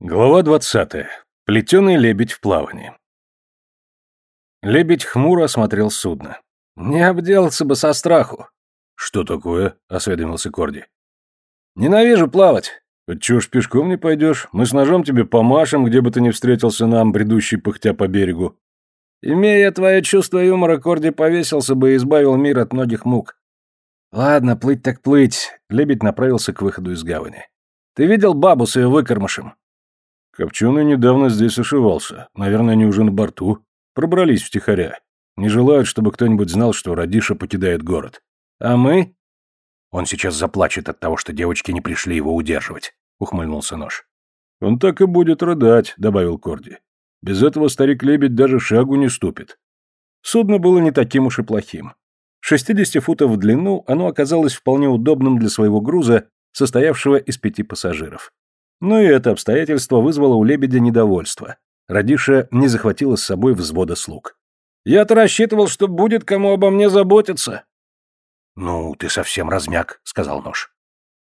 Глава 20. Плетеный лебедь в плавании. Лебедь хмуро осмотрел судно. «Не обделаться бы со страху». «Что такое?» — осведомился Корди. «Ненавижу плавать». «Чего ж пешком не пойдешь? Мы с ножом тебе помашем, где бы ты ни встретился нам, бредущий пыхтя по берегу». «Имея твое чувство юмора, Корди повесился бы и избавил мир от многих мук». «Ладно, плыть так плыть». Лебедь направился к выходу из гавани. «Ты видел бабу с ее выкормышем?» Копченый недавно здесь ошивался. Наверное, они уже на борту. Пробрались втихаря. Не желают, чтобы кто-нибудь знал, что Радиша покидает город. А мы? Он сейчас заплачет от того, что девочки не пришли его удерживать, ухмыльнулся нож. Он так и будет рыдать, добавил Корди. Без этого старик-лебедь даже шагу не ступит. Судно было не таким уж и плохим. 60 футов в длину оно оказалось вполне удобным для своего груза, состоявшего из пяти пассажиров. Но и это обстоятельство вызвало у лебедя недовольство. Радиша не захватила с собой взвода слуг. «Я-то рассчитывал, что будет кому обо мне заботиться». «Ну, ты совсем размяк», — сказал нож.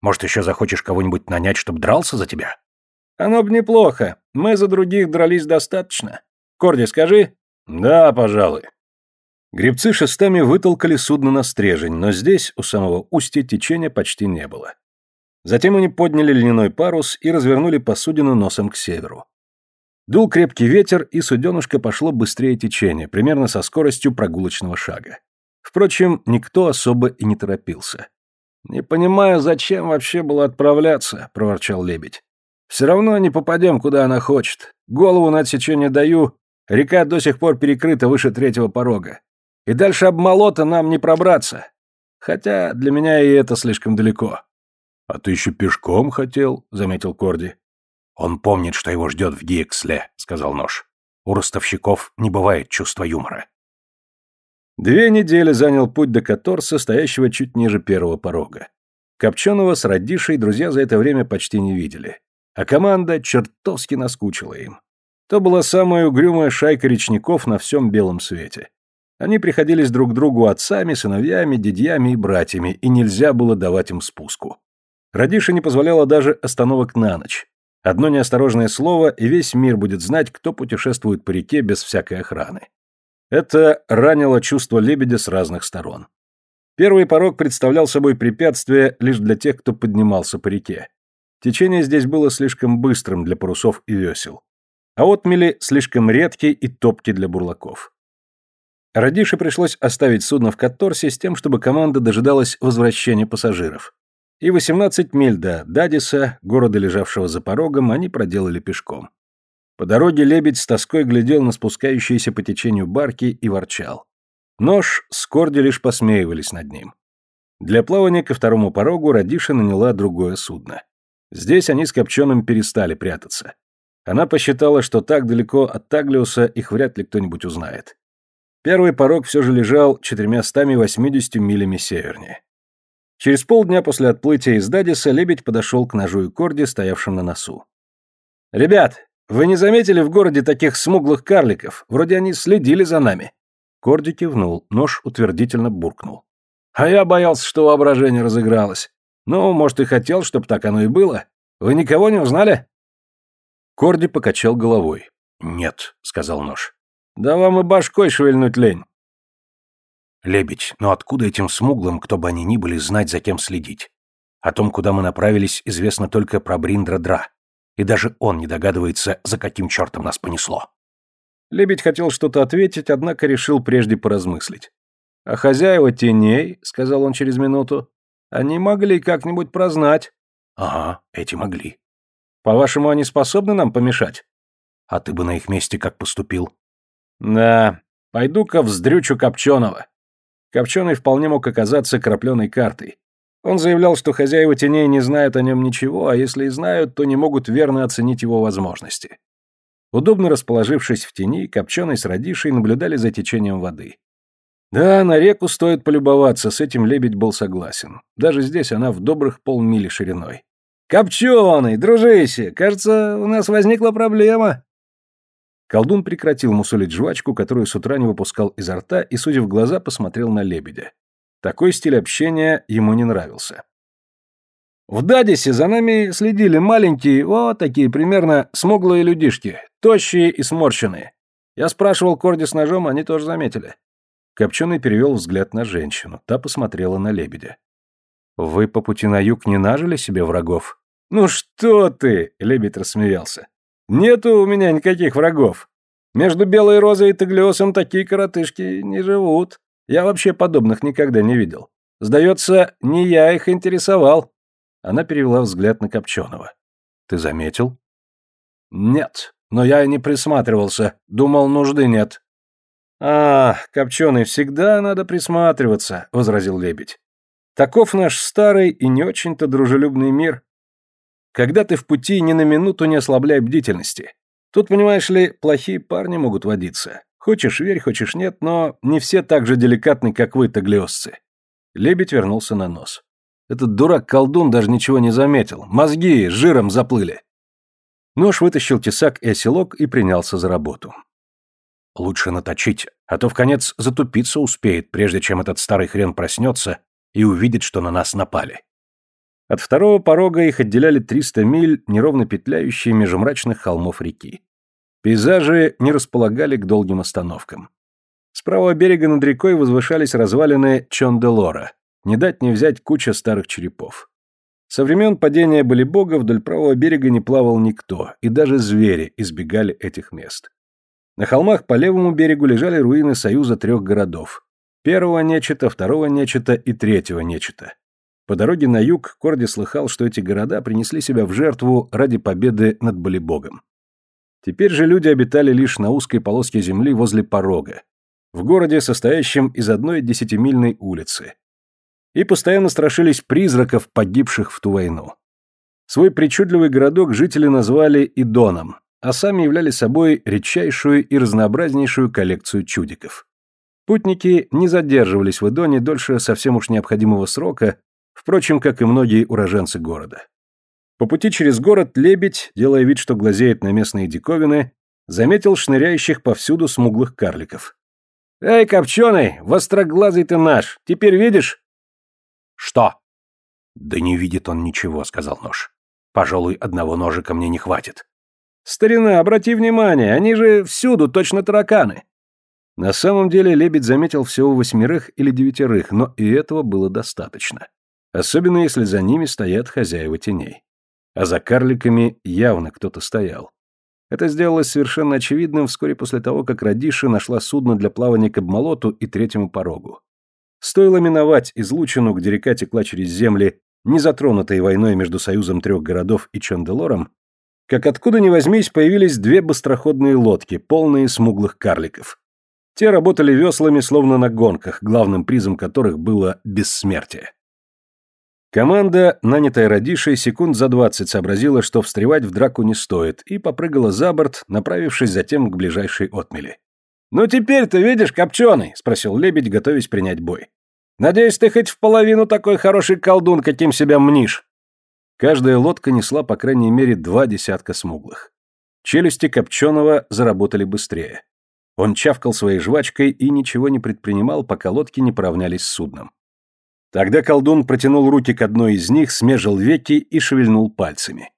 «Может, еще захочешь кого-нибудь нанять, чтобы дрался за тебя?» «Оно б неплохо. Мы за других дрались достаточно. Корди, скажи». «Да, пожалуй». Гребцы шестами вытолкали судно на стрежень, но здесь, у самого устья, течения почти не было. Затем они подняли льняной парус и развернули посудину носом к северу. Дул крепкий ветер, и суденушка пошло быстрее течения, примерно со скоростью прогулочного шага. Впрочем, никто особо и не торопился. «Не понимаю, зачем вообще было отправляться», — проворчал лебедь. «Все равно не попадем, куда она хочет. Голову на отсечение даю, река до сих пор перекрыта выше третьего порога. И дальше обмолота нам не пробраться. Хотя для меня и это слишком далеко». «А ты еще пешком хотел?» — заметил Корди. «Он помнит, что его ждет в Гиексле», — сказал Нож. «У ростовщиков не бывает чувства юмора». Две недели занял путь до Каторса, стоящего чуть ниже первого порога. Копченого с Радишей друзья за это время почти не видели. А команда чертовски наскучила им. То была самая угрюмая шайка речников на всем белом свете. Они приходились друг другу отцами, сыновьями, дядьями и братьями, и нельзя было давать им спуску. Радиша не позволяла даже остановок на ночь. Одно неосторожное слово, и весь мир будет знать, кто путешествует по реке без всякой охраны. Это ранило чувство лебедя с разных сторон. Первый порог представлял собой препятствие лишь для тех, кто поднимался по реке. Течение здесь было слишком быстрым для парусов и весел. А отмели слишком редкие и топки для бурлаков. Радише пришлось оставить судно в Катторсе с тем, чтобы команда дожидалась возвращения пассажиров и 18 миль до Дадиса, города, лежавшего за порогом, они проделали пешком. По дороге лебедь с тоской глядел на спускающиеся по течению барки и ворчал. Нож с Корди лишь посмеивались над ним. Для плавания ко второму порогу Радиша наняла другое судно. Здесь они с Копченым перестали прятаться. Она посчитала, что так далеко от Таглиуса их вряд ли кто-нибудь узнает. Первый порог все же лежал 480 милями севернее. Через полдня после отплытия из Дадиса лебедь подошел к ножу и корде, стоявшим на носу. «Ребят, вы не заметили в городе таких смуглых карликов? Вроде они следили за нами». Корди кивнул, нож утвердительно буркнул. «А я боялся, что воображение разыгралось. Ну, может, и хотел, чтобы так оно и было. Вы никого не узнали?» Корди покачал головой. «Нет», — сказал нож. «Да вам и башкой шевельнуть лень. Лебедь, но откуда этим смуглым, кто бы они ни были, знать, за кем следить? О том, куда мы направились, известно только про Бриндра-Дра. И даже он не догадывается, за каким чертом нас понесло. Лебедь хотел что-то ответить, однако решил прежде поразмыслить. «А хозяева теней», — сказал он через минуту, — «они могли как-нибудь прознать». «Ага, эти могли». «По-вашему, они способны нам помешать?» «А ты бы на их месте как поступил?» «Да, пойду-ка вздрючу Копченого. Копченый вполне мог оказаться крапленой картой. Он заявлял, что хозяева теней не знают о нем ничего, а если и знают, то не могут верно оценить его возможности. Удобно расположившись в тени, Копченый с Радишей наблюдали за течением воды. Да, на реку стоит полюбоваться, с этим лебедь был согласен. Даже здесь она в добрых полмили шириной. «Копченый, дружище, кажется, у нас возникла проблема», Колдун прекратил мусолить жвачку, которую с утра не выпускал изо рта, и, судя в глаза, посмотрел на лебедя. Такой стиль общения ему не нравился. В Дадисе за нами следили маленькие, вот такие примерно смуглые людишки, тощие и сморщенные. Я спрашивал Корди с ножом, они тоже заметили. Копченый перевел взгляд на женщину, та посмотрела на лебедя. «Вы по пути на юг не нажили себе врагов?» «Ну что ты!» — лебедь рассмеялся. «Нету у меня никаких врагов. Между Белой Розой и Таглиосом такие коротышки не живут. Я вообще подобных никогда не видел. Сдается, не я их интересовал». Она перевела взгляд на Копченого. «Ты заметил?» «Нет, но я и не присматривался. Думал, нужды нет». «А, Копченый, всегда надо присматриваться», — возразил лебедь. «Таков наш старый и не очень-то дружелюбный мир. Когда ты в пути, ни на минуту не ослабляй бдительности. Тут, понимаешь ли, плохие парни могут водиться. Хочешь верь, хочешь нет, но не все так же деликатны, как вы, таглиосцы. Лебедь вернулся на нос. Этот дурак-колдун даже ничего не заметил. Мозги жиром заплыли. Нож вытащил тесак и оселок и принялся за работу. Лучше наточить, а то в конец затупиться успеет, прежде чем этот старый хрен проснется и увидит, что на нас напали. От второго порога их отделяли 300 миль, неровно петляющие между мрачных холмов реки. Пейзажи не располагали к долгим остановкам. С правого берега над рекой возвышались развалины Чонделора, не дать не взять куча старых черепов. Со времен падения Болибога вдоль правого берега не плавал никто, и даже звери избегали этих мест. На холмах по левому берегу лежали руины союза трех городов. Первого нечета, второго нечета и третьего нечета. По дороге на юг Корди слыхал, что эти города принесли себя в жертву ради победы над Болибогом. Теперь же люди обитали лишь на узкой полоске земли возле порога, в городе, состоящем из одной десятимильной улицы. И постоянно страшились призраков, погибших в ту войну. Свой причудливый городок жители назвали Идоном, а сами являли собой редчайшую и разнообразнейшую коллекцию чудиков. Путники не задерживались в Идоне дольше совсем уж необходимого срока Впрочем, как и многие уроженцы города. По пути через город лебедь, делая вид, что глазеет на местные диковины, заметил шныряющих повсюду смуглых карликов. «Эй, копченый, востроглазый ты наш, теперь видишь?» «Что?» «Да не видит он ничего», — сказал нож. «Пожалуй, одного ножика мне не хватит». «Старина, обрати внимание, они же всюду точно тараканы». На самом деле лебедь заметил всего восьмерых или девятерых, но и этого было достаточно особенно если за ними стоят хозяева теней. А за карликами явно кто-то стоял. Это сделалось совершенно очевидным вскоре после того, как Радиша нашла судно для плавания к Обмолоту и третьему порогу. Стоило миновать излучину, где река текла через земли, не затронутые войной между союзом трех городов и Чанделором, как откуда ни возьмись появились две быстроходные лодки, полные смуглых карликов. Те работали веслами, словно на гонках, главным призом которых было бессмертие. Команда, нанятая Радишей, секунд за двадцать сообразила, что встревать в драку не стоит, и попрыгала за борт, направившись затем к ближайшей отмели. «Ну теперь ты видишь, копченый?» — спросил лебедь, готовясь принять бой. «Надеюсь, ты хоть в половину такой хороший колдун, каким себя мнишь». Каждая лодка несла по крайней мере два десятка смуглых. Челюсти Копченого заработали быстрее. Он чавкал своей жвачкой и ничего не предпринимал, пока лодки не поравнялись с судном. Тогда колдун протянул руки к одной из них, смежил веки и шевельнул пальцами.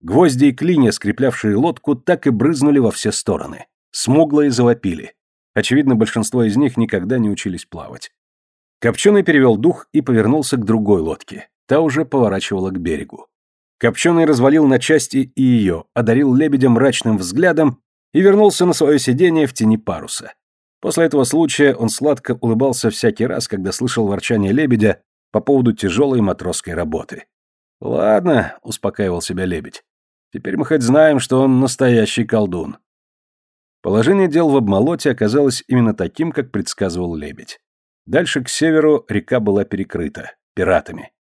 Гвозди и клинья, скреплявшие лодку, так и брызнули во все стороны. Смуглые завопили. Очевидно, большинство из них никогда не учились плавать. Копченый перевел дух и повернулся к другой лодке. Та уже поворачивала к берегу. Копченый развалил на части и ее, одарил лебедя мрачным взглядом и вернулся на свое сиденье в тени паруса. После этого случая он сладко улыбался всякий раз, когда слышал ворчание лебедя по поводу тяжелой матросской работы. «Ладно», — успокаивал себя лебедь, — «теперь мы хоть знаем, что он настоящий колдун». Положение дел в обмолоте оказалось именно таким, как предсказывал лебедь. Дальше к северу река была перекрыта, пиратами.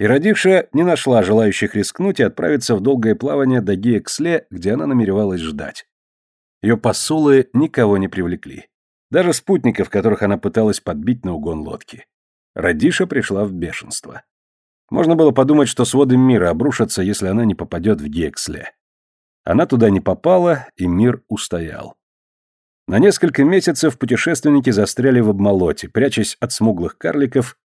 И Радиша не нашла желающих рискнуть и отправиться в долгое плавание до Гиексле, где она намеревалась ждать. Ее посулы никого не привлекли. Даже спутников, которых она пыталась подбить на угон лодки. Радиша пришла в бешенство. Можно было подумать, что своды мира обрушатся, если она не попадет в Гексле. Она туда не попала, и мир устоял. На несколько месяцев путешественники застряли в обмолоте, прячась от смуглых карликов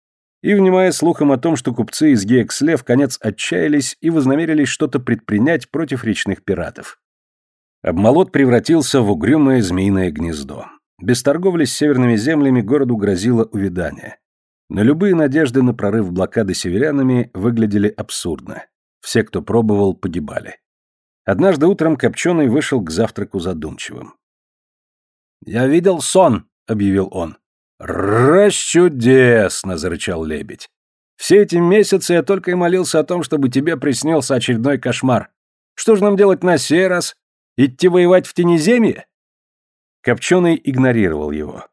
и, внимая слухам о том, что купцы из Геексле в конец отчаялись и вознамерились что-то предпринять против речных пиратов. Обмолот превратился в угрюмое змеиное гнездо. Без торговли с северными землями городу грозило увядание. Но любые надежды на прорыв блокады северянами выглядели абсурдно. Все, кто пробовал, погибали. Однажды утром Копченый вышел к завтраку задумчивым. «Я видел сон», — объявил он. «Расчудесно!» — зарычал лебедь. «Все эти месяцы я только и молился о том, чтобы тебе приснился очередной кошмар. Что же нам делать на сей раз? Идти воевать в Тенеземье?» Копченый игнорировал его.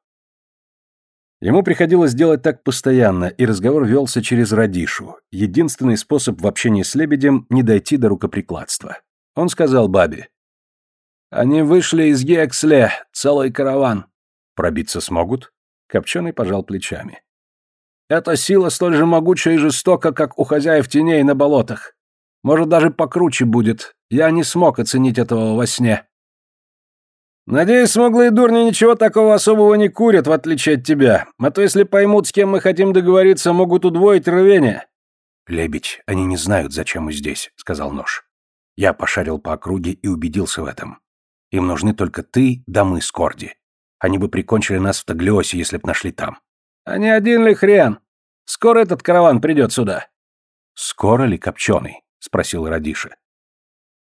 Ему приходилось делать так постоянно, и разговор велся через Радишу, единственный способ в общении с лебедем не дойти до рукоприкладства. Он сказал бабе. «Они вышли из Гексле, целый караван». «Пробиться смогут?» Копченый пожал плечами. «Эта сила столь же могучая и жестока, как у хозяев теней на болотах. Может, даже покруче будет. Я не смог оценить этого во сне». «Надеюсь, смуглые дурни ничего такого особого не курят, в отличие от тебя. А то, если поймут, с кем мы хотим договориться, могут удвоить рвение». «Лебедь, они не знают, зачем мы здесь», — сказал Нож. Я пошарил по округе и убедился в этом. Им нужны только ты да мы с Корди. Они бы прикончили нас в Таглиосе, если б нашли там. А не один ли хрен? Скоро этот караван придет сюда. Скоро ли, Копченый? Спросил Радиша.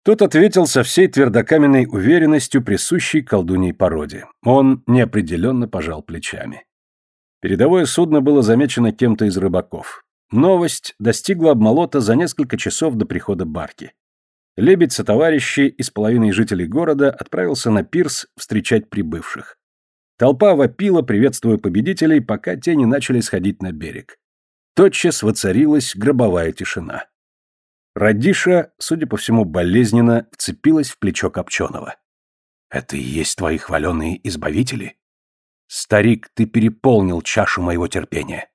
Тот ответил со всей твердокаменной уверенностью, присущей колдуней породе. Он неопределенно пожал плечами. Передовое судно было замечено кем-то из рыбаков. Новость достигла обмолота за несколько часов до прихода барки. Лебедь со товарищи из половины жителей города отправился на пирс встречать прибывших. Толпа вопила, приветствуя победителей, пока те не начали сходить на берег. Тотчас воцарилась гробовая тишина. Радиша, судя по всему, болезненно вцепилась в плечо Копченого. «Это и есть твои хваленые избавители?» «Старик, ты переполнил чашу моего терпения.